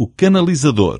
o canalizador.